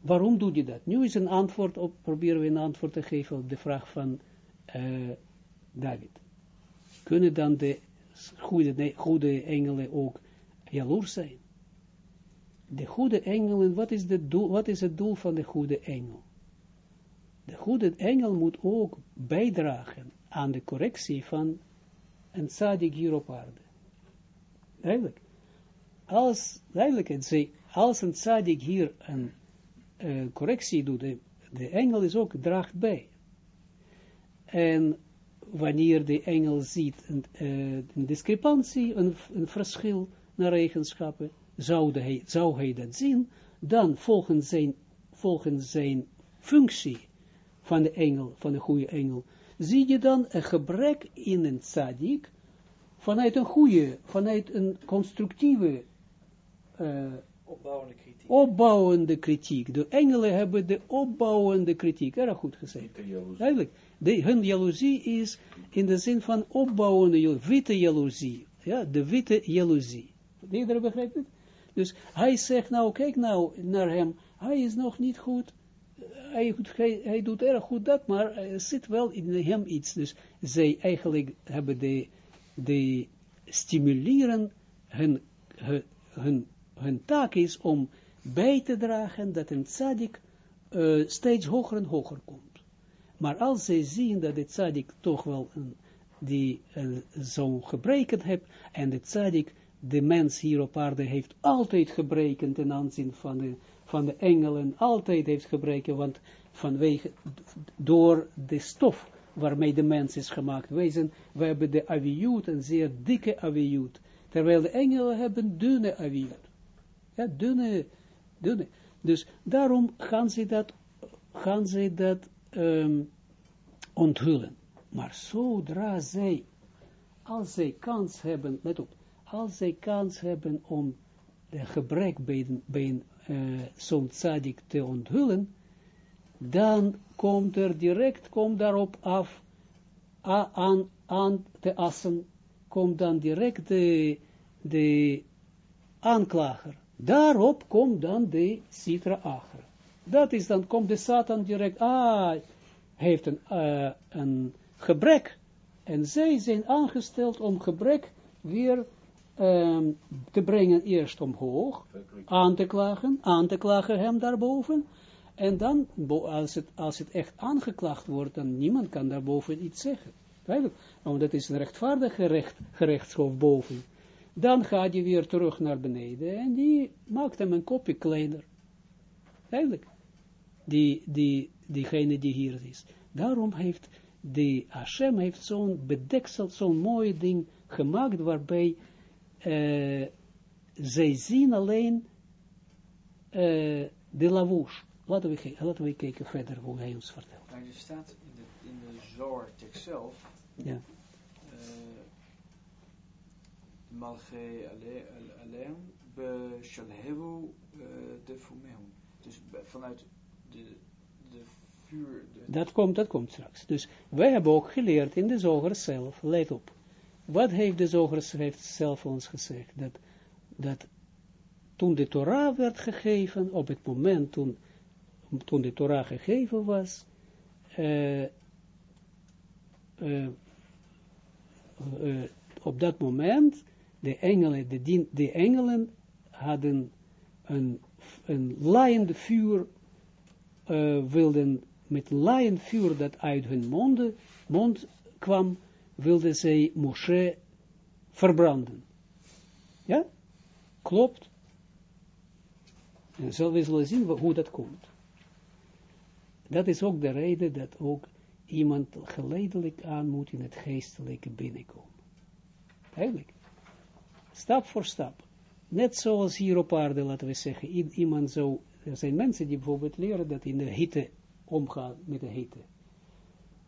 waarom doet hij dat? Nu is een antwoord op, proberen we een antwoord te geven op de vraag van uh, David. Kunnen dan de goede, goede engelen ook jaloers zijn? De goede engelen, wat is, de doel, wat is het doel van de goede engel? De goede engel moet ook bijdragen aan de correctie van een tzadik hier op aarde. Eigenlijk. Als, eigenlijk, het als een tzadik hier een uh, correctie doet, de, de, engel is ook draagt bij. En wanneer de engel ziet een, uh, een discrepantie, een, een, verschil naar eigenschappen, zou, hij, zou hij dat zien, dan volgens zijn, volgens zijn functie van de engel, van de goede engel, zie je dan een gebrek in een tzaddik, vanuit een goede, vanuit een constructieve, uh, opbouwende kritiek. opbouwende kritiek. De engelen hebben de opbouwende kritiek, erg goed gezegd. Eigenlijk, de, hun jaloezie is in de zin van opbouwende, witte jaloezie. Ja, de witte jaloezie. Iedereen begrijpt het? Dus hij zegt nou, kijk nou naar hem, hij is nog niet goed, hij, hij, hij, doet erg goed dat, maar er zit wel in hem iets. Dus zij eigenlijk hebben de, de stimuleren, hun, hun, hun, taak is om bij te dragen dat een tzaddik uh, steeds hoger en hoger komt. Maar als zij zien dat de tzaddik toch wel een, die uh, zo'n gebreken heeft, en de tzaddik, de mens hier op aarde, heeft altijd gebreken ten aanzien van de van de engelen altijd heeft gebreken, want vanwege, door de stof waarmee de mens is gemaakt. Wij, zijn, hebben de aviut, een zeer dikke aviut, terwijl de engelen hebben dunne aviut. Ja, dunne, dunne. Dus daarom gaan ze dat, gaan ze dat um, onthullen. Maar zodra zij, als zij kans hebben, let op, als zij kans hebben om de gebrek bij, bij uh, zo'n tzadik te onthullen, dan komt er direct, komt daarop af, aan, aan te assen, komt dan direct de, de aanklager. Daarop komt dan de citra acher. Dat is dan, komt de Satan direct, ah, heeft een, uh, een gebrek. En zij zijn aangesteld om gebrek weer um, te brengen eerst omhoog, aan te klagen, aan te klagen hem daarboven, en dan, als het, als het echt aangeklaagd wordt, dan niemand kan daarboven iets zeggen. Want dat is een rechtvaardig gerecht, gerechtshof boven. Dan gaat hij weer terug naar beneden en die maakt hem een kopje kleiner. Eigenlijk. Die, die, diegene die hier is. Daarom heeft de Hashem heeft zo'n bedeksel, zo'n mooi ding gemaakt, waarbij uh, zij zien alleen uh, de lavouche. Laten we, laten we kijken verder hoe hij ons vertelt. Maar er staat in de, in de Zohar zelf, ja. Uh, Malche Aleem be Shalhevu de Fumehu. Dus vanuit de, de vuur... De dat, komt, dat komt straks. Dus wij hebben ook geleerd in de Zoger zelf, let op. Wat heeft de Zoger heeft zelf ons gezegd? Dat, dat toen de Torah werd gegeven, op het moment toen, toen de Torah gegeven was, uh, uh, op dat moment, de engelen, de, de engelen hadden een, een laaiende vuur, wilden met laaiend vuur dat uit hun mond, kwam, wilde zij Moshe verbranden. Ja? Klopt. En zullen we zullen zien hoe dat komt. Dat is ook de reden dat ook iemand geleidelijk aan moet in het geestelijke binnenkomen. Eigenlijk. Stap voor stap. Net zoals hier op aarde, laten we zeggen, iemand zo, er zijn mensen die bijvoorbeeld leren dat in de hitte omgaan met de hitte.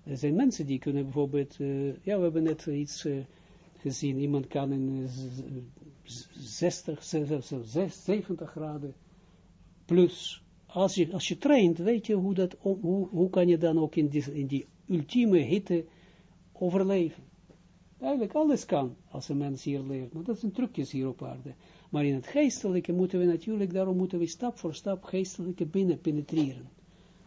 Er zijn mensen die kunnen bijvoorbeeld, uh, ja, we hebben net iets uh, gezien, iemand kan in 60, 70 graden plus. Als je, als je traint, weet je hoe, dat, hoe, hoe kan je dan ook in die, in die ultieme hitte overleven. Eigenlijk alles kan, als een mens hier leert. Maar dat zijn trucjes hier op aarde. Maar in het geestelijke moeten we natuurlijk, daarom moeten we stap voor stap geestelijke binnen penetreren.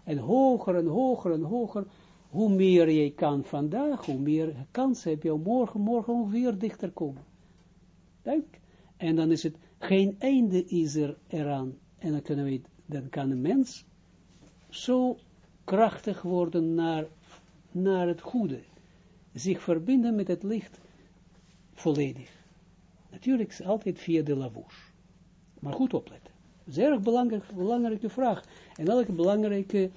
En hoger en hoger en hoger, hoe meer je kan vandaag, hoe meer kans heb je om morgen, morgen weer dichter komen. Duidelijk. En dan is het, geen einde is er eraan. En dan, kunnen we, dan kan een mens zo krachtig worden naar, naar het goede. Zich verbinden met het licht volledig. Natuurlijk altijd via de lavouche. Maar goed opletten. Zeer belangrijk, belangrijke vraag. En elke belangrijke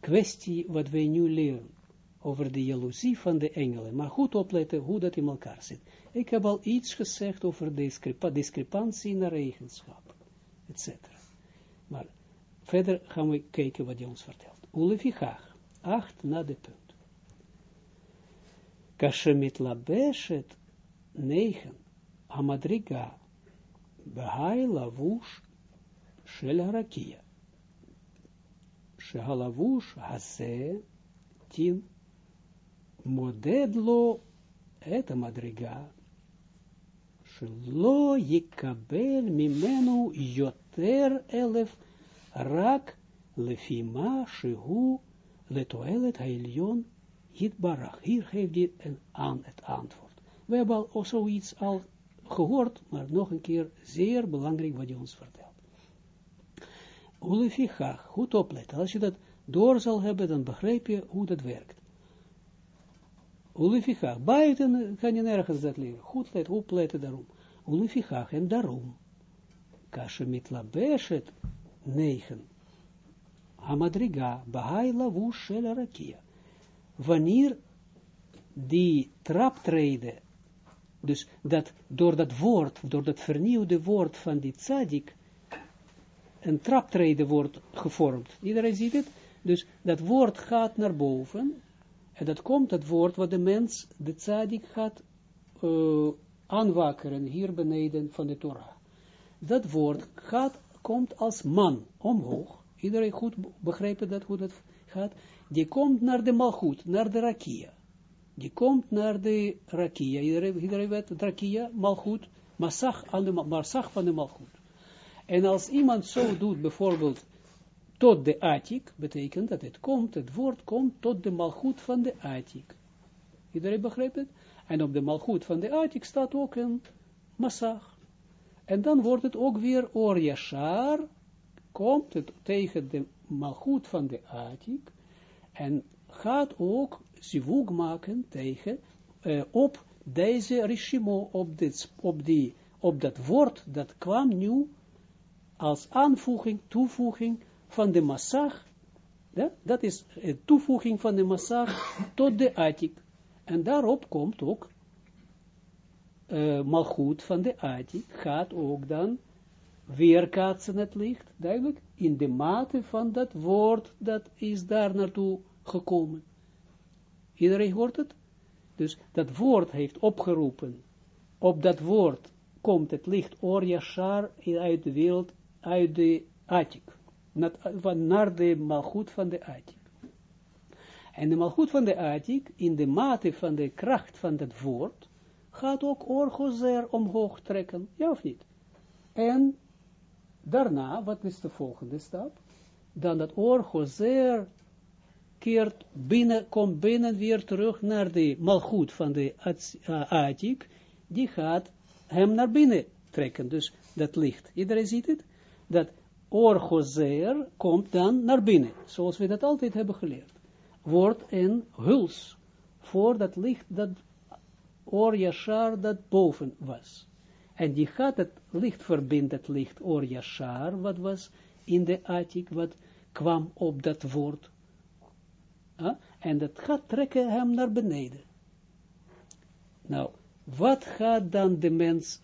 kwestie wat wij nu leren. Over de jaloezie van de engelen. Maar goed opletten hoe dat in elkaar zit. Ik heb al iets gezegd over discrepa discrepantie naar eigenschap. Etc. Maar verder gaan we kijken wat hij ons vertelt. Ulefichach. Acht na de punt. Kashemit labeshet neichen hamadriga behai lavush shel harakia. Shehalavush hase tin модедло это мадрига. Шило якабель мимену йотер элеф рак лефима шигу летуэлет гайльон Yitbarach. Hier geeft hij een aan het antwoord. We hebben al zoiets al gehoord, maar nog een keer zeer belangrijk wat hij ons vertelt. Ulefichach, goed opletten. Als je dat door zal hebben, dan begrijp je hoe dat werkt. Ulefichach, buiten kan je nergens dat leren. Goed let, opletten daarom. Ulefichach, en daarom. Kashe mitlabeshet, 9. Hamadriga, bahai lavush shel rakia. Wanneer die traptreden dus dat door dat woord, door dat vernieuwde woord van die tzadik, een traptreden wordt gevormd. Iedereen ziet het? Dus dat woord gaat naar boven, en dat komt het woord wat de mens, de tzadik, gaat uh, aanwakkeren, hier beneden van de Torah. Dat woord gaat, komt als man omhoog. Iedereen goed begrijpen dat, hoe dat gaat? Die komt naar de malchut, naar de rakia die komt naar de rakia. Iedereen, weet, rakia, malgoed, massag, aan de, massag van de malgoed. En als iemand zo doet, bijvoorbeeld, tot de atik, betekent dat het komt, het woord komt tot de malgoed van de atik. Iedereen begrijpt het? En op de malgoed van de atik staat ook een massag. En dan wordt het ook weer or yashar, komt het tegen de malgoed van de atik, en gaat ook zivug maken tegen, uh, op deze rishimo, op, dit, op, die, op dat woord, dat kwam nu als aanvoeging, toevoeging van de massag, ja? dat is een toevoeging van de massag tot de atik. En daarop komt ook uh, malgoed van de atik, gaat ook dan weerkaatsen het licht, duidelijk, in de mate van dat woord dat is daar naartoe gekomen. Iedereen hoort het? Dus dat woord heeft opgeroepen. Op dat woord komt het licht Or uit de wereld, uit de Atik. Naar de malgoed van de Atik. En de malgoed van de Atik, in de mate van de kracht van dat woord, gaat ook Orgozer omhoog trekken, ja of niet? En daarna, wat is de volgende stap? Dan dat Orgozer keert binnen, komt binnen weer terug naar de malgoed van de Atik, die gaat hem naar binnen trekken, dus dat licht. Iedereen ziet het? Dat orgozer komt dan naar binnen, zoals we dat altijd hebben geleerd. Wordt een huls voor dat licht dat or dat boven was. En die gaat het licht verbinden, het licht or wat was in de Atik, wat kwam op dat woord en dat gaat trekken hem naar beneden. Nou, wat gaat dan de mens,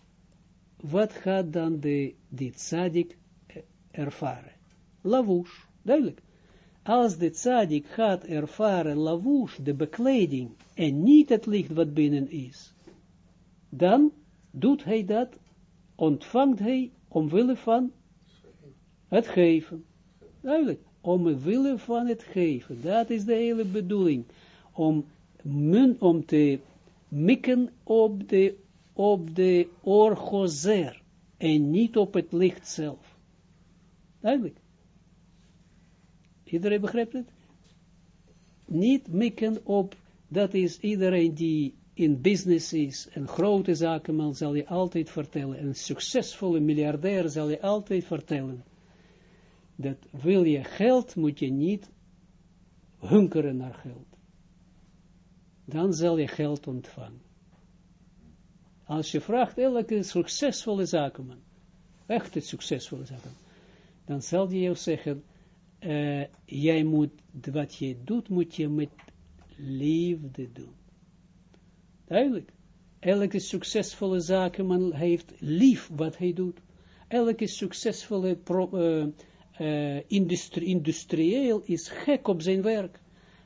wat gaat dan de, die tzadik ervaren? Lavouche, duidelijk. Als de tzadik gaat ervaren lavouche, de bekleding, en niet het licht wat binnen is, dan doet hij dat, ontvangt hij omwille van het geven. Duidelijk, omwille van het geven. Dat is de hele bedoeling. Om, mun, om te mikken op de, op de orgozer en niet op het licht zelf. Duidelijk. Iedereen begrijpt het? Niet mikken op, dat is iedereen die in business is, een grote zakenman zal je altijd vertellen, een succesvolle miljardair zal je altijd vertellen, dat wil je geld, moet je niet hunkeren naar geld. Dan zal je geld ontvangen. Als je vraagt elke succesvolle zakenman, echt een succesvolle zakenman, dan zal hij jou zeggen, uh, jij moet, wat je doet, moet je met liefde doen. Duidelijk. Elke succesvolle zakenman heeft lief wat hij doet. Elke succesvolle pro, uh, uh, industrie, industrieel is gek op zijn werk.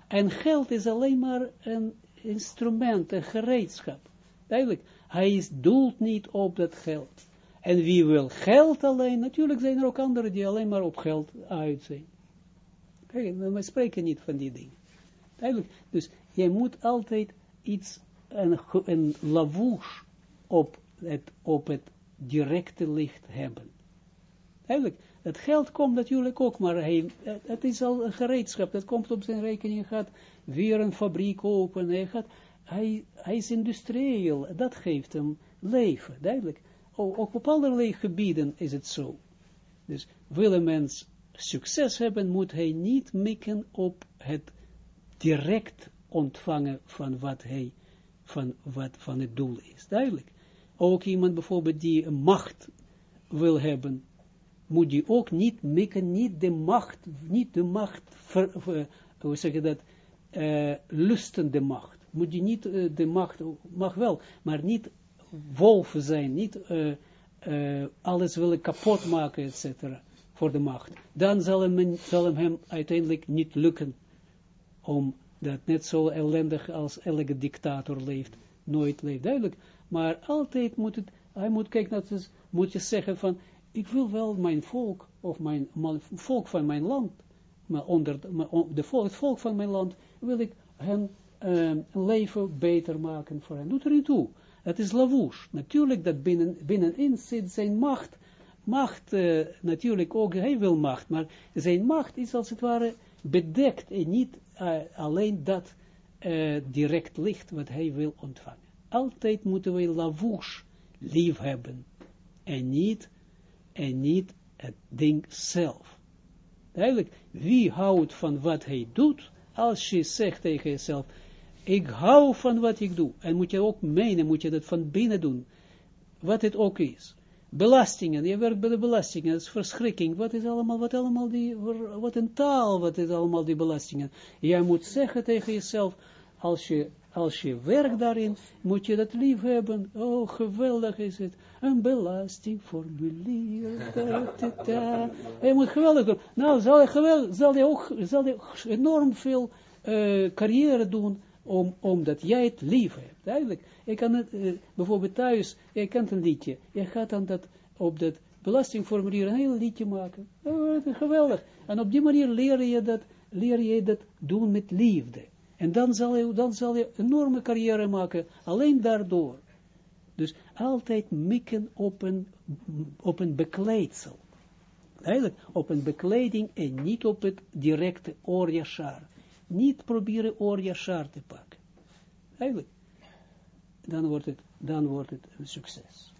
En geld is alleen maar een instrument, een gereedschap. Duidelijk. Hij is, doelt niet op dat geld. En wie wil geld alleen, natuurlijk zijn er ook anderen die alleen maar op geld uit zijn. Kijk, we spreken niet van die dingen. Duidelijk. Dus jij moet altijd iets, een, een lavouche op het, op het directe licht hebben. Duidelijk. Het geld komt natuurlijk ook, maar het is al een gereedschap, dat komt op zijn rekening, gaat weer een fabriek open, hij, gaat, hij, is industrieel, dat geeft hem leven, duidelijk. Ook op allerlei gebieden is het zo. Dus wil een mens succes hebben, moet hij niet mikken op het direct ontvangen van wat hij, van wat van het doel is. Duidelijk. Ook iemand bijvoorbeeld die macht wil hebben, moet je ook niet mikken, niet de macht, niet de macht, ver, hoe zeg je dat, uh, lustende macht. Moet je niet uh, de macht, mag wel, maar niet wolven zijn, niet uh, alles willen kapot maken, et cetera, voor de macht. Dan zal hem, zal hem uiteindelijk niet lukken om dat net zo ellendig als elke dictator leeft, nooit leeft, duidelijk. Maar altijd moet het, hij moet kijken, dat moet je zeggen van, ik wil wel mijn volk, of mijn, volk van mijn land, maar onder de volk, het volk van mijn land, wil ik hen uh, leven beter maken voor hen. Doet er niet toe. Het is lavouche. Natuurlijk dat binnen, binnenin zit zijn macht, macht, uh, natuurlijk ook, hij wil macht, maar zijn macht is als het ware bedekt en niet uh, alleen dat direct licht wat hij wil ontvangen. Altijd moeten we lavouche lief hebben en niet en niet het ding zelf. Duidelijk, wie houdt van wat hij doet, als je zegt tegen jezelf, ik hou van wat ik doe, en moet je ook menen, moet je dat van binnen doen, wat het ook is. Belastingen, je werkt bij de belastingen, dat is verschrikking, wat is allemaal, wat allemaal die, wat een taal, wat is allemaal die belastingen. Jij moet zeggen tegen jezelf, als je als je werkt daarin, moet je dat lief hebben. Oh, geweldig is het. Een belastingformulier. Je moet geweldig doen. Nou, zal je, zal je ook zal je enorm veel uh, carrière doen, om, omdat jij het lief hebt. Eigenlijk, je kan het, uh, bijvoorbeeld thuis, je kent een liedje. Je gaat dan dat, op dat belastingformulier een heel liedje maken. Oh, geweldig. En op die manier leer je dat, leer je dat doen met liefde. En dan zal je, dan zal je enorme carrière maken, alleen daardoor. Dus altijd mikken op een, op een bekleedsel. Eigenlijk op een bekleding en niet op het directe oorjashar. Niet proberen oorjashar te pakken. Eigenlijk. Dan wordt het, dan wordt het een succes.